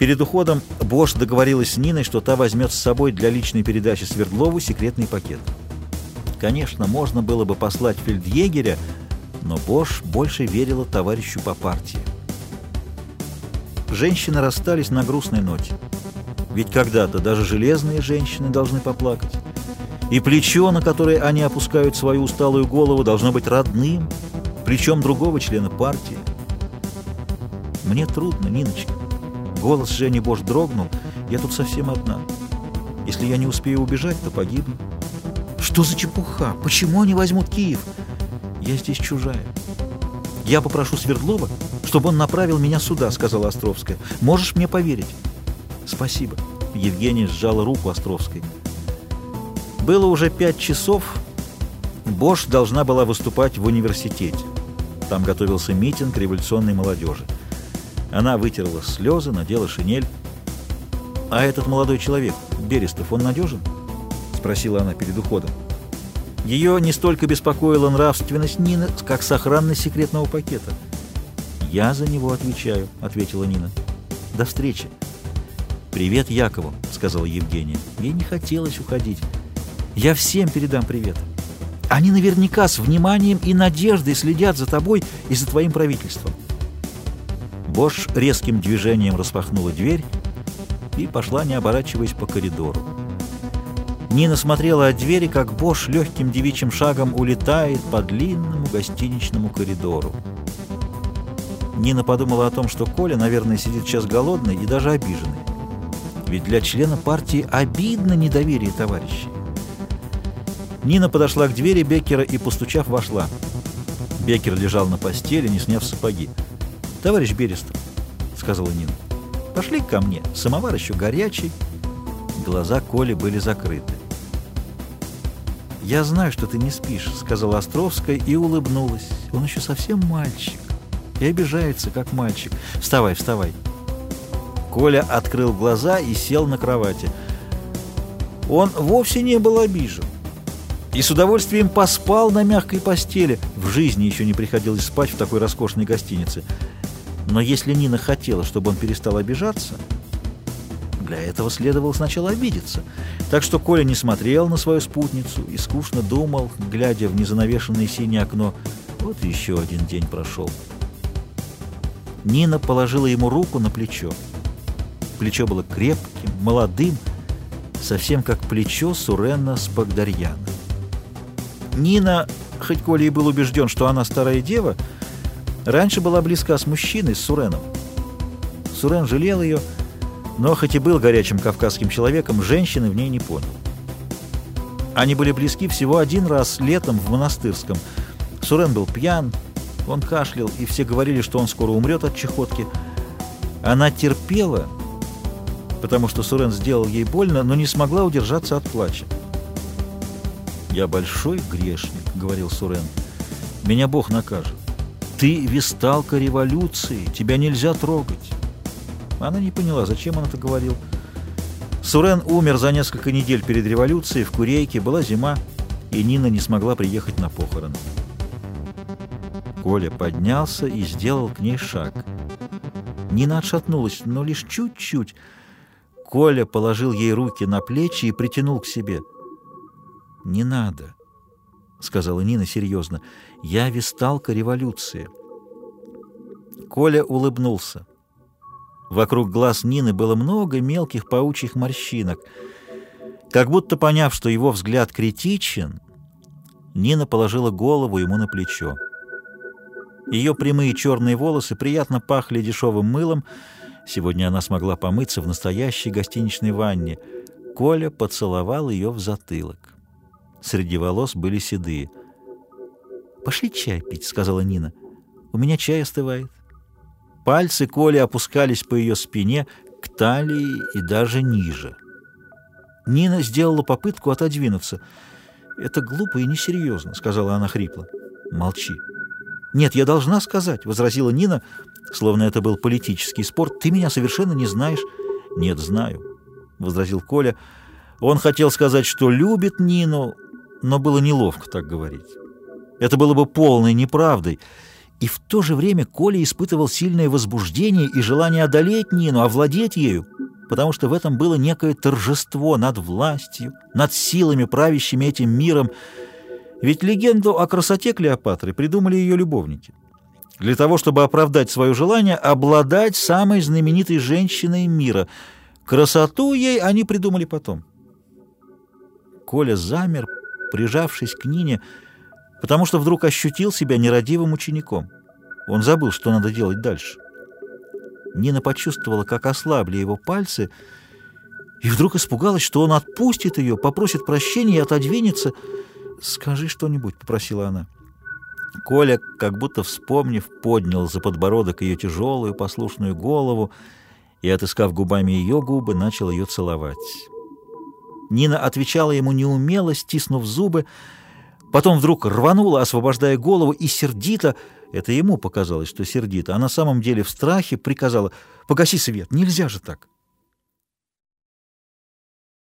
Перед уходом Бош договорилась с Ниной, что та возьмет с собой для личной передачи Свердлову секретный пакет. Конечно, можно было бы послать фельдъегеря, но Бош больше верила товарищу по партии. Женщины расстались на грустной ноте. Ведь когда-то даже железные женщины должны поплакать. И плечо, на которое они опускают свою усталую голову, должно быть родным, плечом другого члена партии. Мне трудно, Ниночка. Голос Жени Бош дрогнул. Я тут совсем одна. Если я не успею убежать, то погибну. Что за чепуха? Почему они возьмут Киев? Я здесь чужая. Я попрошу Свердлова, чтобы он направил меня сюда, сказала Островская. Можешь мне поверить? Спасибо. Евгения сжала руку Островской. Было уже пять часов. Бош должна была выступать в университете. Там готовился митинг революционной молодежи. Она вытерла слезы, надела шинель. «А этот молодой человек, Берестов, он надежен?» — спросила она перед уходом. Ее не столько беспокоила нравственность Нины, как сохранность секретного пакета. «Я за него отвечаю», — ответила Нина. «До встречи». «Привет Якову», — сказала Евгения. Ей не хотелось уходить. Я всем передам привет. Они наверняка с вниманием и надеждой следят за тобой и за твоим правительством. Бош резким движением распахнула дверь и пошла, не оборачиваясь, по коридору. Нина смотрела от двери, как Бош легким девичьим шагом улетает по длинному гостиничному коридору. Нина подумала о том, что Коля, наверное, сидит сейчас голодный и даже обиженный. Ведь для члена партии обидно недоверие товарищей. Нина подошла к двери Беккера и, постучав, вошла. Беккер лежал на постели, не сняв сапоги. «Товарищ Берестов», — сказала Нина, — «пошли ко мне, самовар еще горячий». Глаза Коли были закрыты. «Я знаю, что ты не спишь», — сказала Островская и улыбнулась. «Он еще совсем мальчик и обижается, как мальчик. Вставай, вставай». Коля открыл глаза и сел на кровати. Он вовсе не был обижен и с удовольствием поспал на мягкой постели. В жизни еще не приходилось спать в такой роскошной гостинице. Но если Нина хотела, чтобы он перестал обижаться, для этого следовало сначала обидеться. Так что Коля не смотрел на свою спутницу и скучно думал, глядя в незанавешенное синее окно. Вот еще один день прошел. Нина положила ему руку на плечо. Плечо было крепким, молодым, совсем как плечо Сурена с Багдарьяна. Нина, хоть Коля и был убежден, что она старая дева, раньше была близка с мужчиной, с Суреном. Сурен жалел ее, но хоть и был горячим кавказским человеком, женщины в ней не понял. Они были близки всего один раз летом в монастырском. Сурен был пьян, он кашлял, и все говорили, что он скоро умрет от чехотки. Она терпела, потому что Сурен сделал ей больно, но не смогла удержаться от плача. «Я большой грешник», — говорил Сурен. «Меня Бог накажет. Ты висталка революции, тебя нельзя трогать». Она не поняла, зачем он это говорил. Сурен умер за несколько недель перед революцией, в Курейке, была зима, и Нина не смогла приехать на похороны. Коля поднялся и сделал к ней шаг. Нина отшатнулась, но лишь чуть-чуть. Коля положил ей руки на плечи и притянул к себе — «Не надо», — сказала Нина серьезно. «Я висталка революции». Коля улыбнулся. Вокруг глаз Нины было много мелких паучьих морщинок. Как будто поняв, что его взгляд критичен, Нина положила голову ему на плечо. Ее прямые черные волосы приятно пахли дешевым мылом. Сегодня она смогла помыться в настоящей гостиничной ванне. Коля поцеловал ее в затылок. Среди волос были седые. «Пошли чай пить», — сказала Нина. «У меня чай остывает». Пальцы Коли опускались по ее спине, к талии и даже ниже. Нина сделала попытку отодвинуться. «Это глупо и несерьезно», — сказала она хрипло. «Молчи». «Нет, я должна сказать», — возразила Нина, словно это был политический спор. «Ты меня совершенно не знаешь». «Нет, знаю», — возразил Коля. Он хотел сказать, что любит Нину, но было неловко так говорить. Это было бы полной неправдой, И в то же время Коля испытывал сильное возбуждение и желание одолеть Нину, овладеть ею, потому что в этом было некое торжество над властью, над силами, правящими этим миром. Ведь легенду о красоте Клеопатры придумали ее любовники. Для того, чтобы оправдать свое желание обладать самой знаменитой женщиной мира. Красоту ей они придумали потом. Коля замер, прижавшись к Нине, потому что вдруг ощутил себя нерадивым учеником. Он забыл, что надо делать дальше. Нина почувствовала, как ослабли его пальцы, и вдруг испугалась, что он отпустит ее, попросит прощения и отодвинется. «Скажи что-нибудь», — попросила она. Коля, как будто вспомнив, поднял за подбородок ее тяжелую послушную голову и, отыскав губами ее губы, начал ее целовать. Нина отвечала ему неумело, стиснув зубы, потом вдруг рванула, освобождая голову, и сердито, это ему показалось, что сердито, а на самом деле в страхе приказала «Погаси свет, нельзя же так».